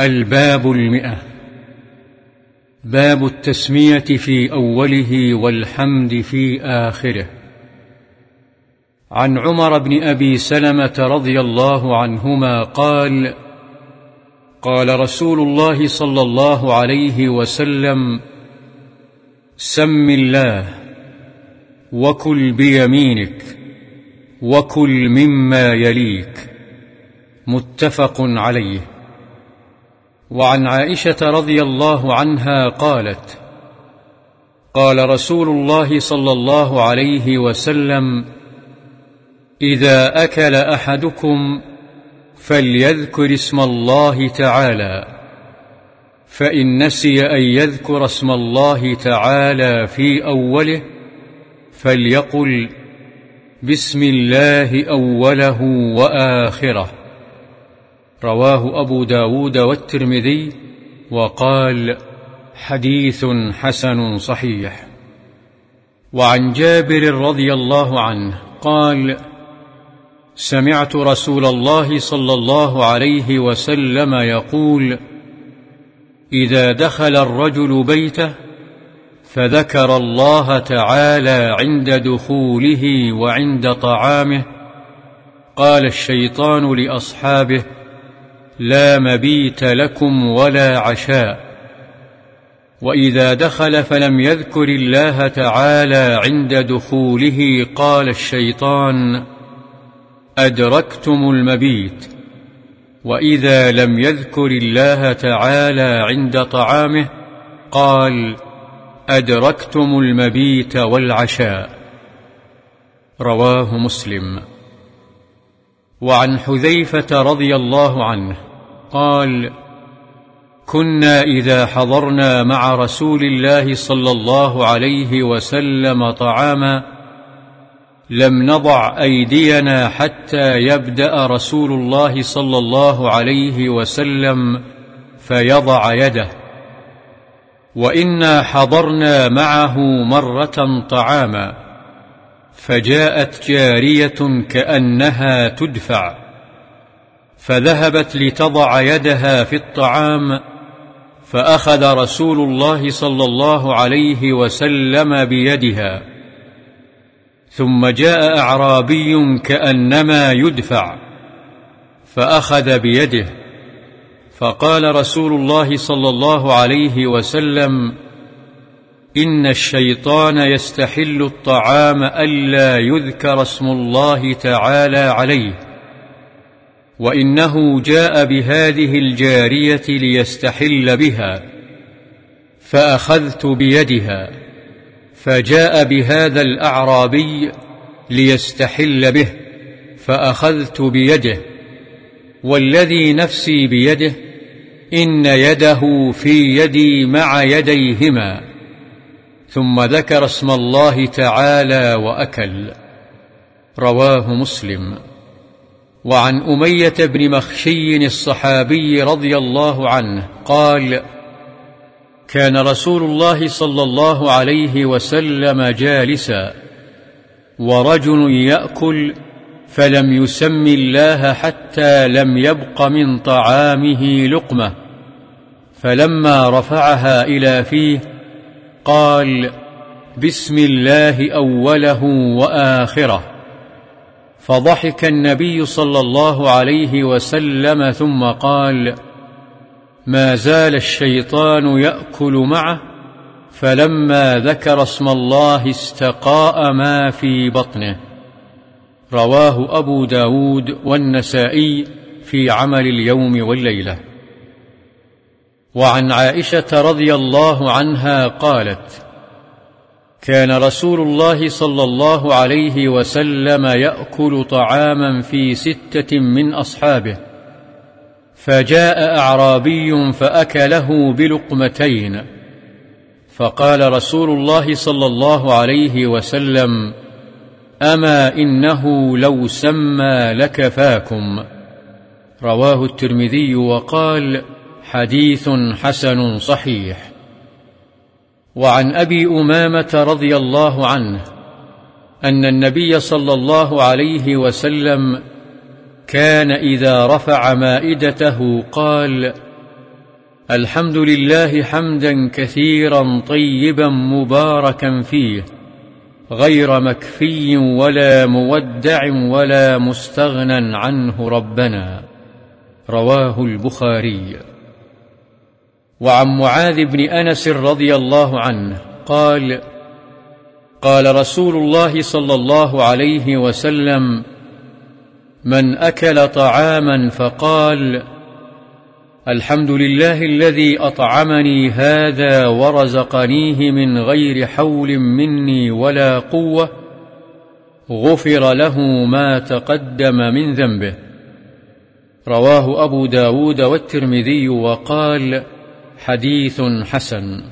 الباب المئة. باب التسمية في أوله والحمد في آخره. عن عمر بن أبي سلمة رضي الله عنهما قال قال رسول الله صلى الله عليه وسلم سم الله وكل بيمينك وكل مما يليك. متفق عليه. وعن عائشة رضي الله عنها قالت قال رسول الله صلى الله عليه وسلم إذا أكل أحدكم فليذكر اسم الله تعالى فإن نسي أن يذكر اسم الله تعالى في أوله فليقل بسم الله أوله وآخره. رواه أبو داود والترمذي وقال حديث حسن صحيح. وعن جابر رضي الله عنه قال سمعت رسول الله صلى الله عليه وسلم يقول إذا دخل الرجل بيته فذكر الله تعالى عند دخوله وعند طعامه قال الشيطان لأصحابه لا مبيت لكم ولا عشاء. وإذا دخل فلم يذكر الله تعالى عند دخوله قال الشيطان أدركتم المبيت. وإذا لم يذكر الله تعالى عند طعامه قال أدركتم المبيت والعشاء. رواه مسلم. وعن حذيفة رضي الله عنه قال كنا إذا حضرنا مع رسول الله صلى الله عليه وسلم طعاما لم نضع أيدينا حتى يبدأ رسول الله صلى الله عليه وسلم فيضع يده وإنا حضرنا معه مرة طعاما فجاءت جارية كأنها تدفع. فذهبت لتضع يدها في الطعام فأخذ رسول الله صلى الله عليه وسلم بيدها. ثم جاء أعرابي كأنما يدفع فأخذ بيده. فقال رسول الله صلى الله عليه وسلم إن الشيطان يستحل الطعام ألا يذكر اسم الله تعالى عليه. وإنه جاء بهذه الجارية ليستحل بها فأخذت بيدها فجاء بهذا الأعرابي ليستحل به فأخذت بيده والذي نفسي بيده إن يده في يدي مع يديهما ثم ذكر اسم الله تعالى وأكل رواه مسلم. وعن أمية بن مخشي الصحابي رضي الله عنه قال كان رسول الله صلى الله عليه وسلم جالسا ورجل يأكل فلم يسم الله حتى لم يبق من طعامه لقمة فلما رفعها إلى فيه قال بسم الله أوله وآخره. فضحك النبي صلى الله عليه وسلم ثم قال ما زال الشيطان يأكل معه فلما ذكر اسم الله استقاء ما في بطنه. رواه أبو داود والنسائي في عمل اليوم والليلة. وعن عائشة رضي الله عنها قالت كان رسول الله صلى الله عليه وسلم يأكل طعاما في ستة من أصحابه فجاء أعرابي فأكله بلقمتين فقال رسول الله صلى الله عليه وسلم أما إنه لو سمى لكفاكم رواه الترمذي وقال حديث حسن صحيح. وعن أبي أمامة رضي الله عنه أن النبي صلى الله عليه وسلم كان إذا رفع مائدته قال الحمد لله حمدا كثيرا طيبا مباركا فيه غير مكفي ولا مودع ولا مستغنى عنه ربنا. رواه البخاري. وعن معاذ بن أنس رضي الله عنه قال قال رسول الله صلى الله عليه وسلم من أكل طعاما فقال الحمد لله الذي أطعمني هذا ورزقنيه من غير حول مني ولا قوة غفر له ما تقدم من ذنبه رواه أبو داود والترمذي وقال حديث حسن.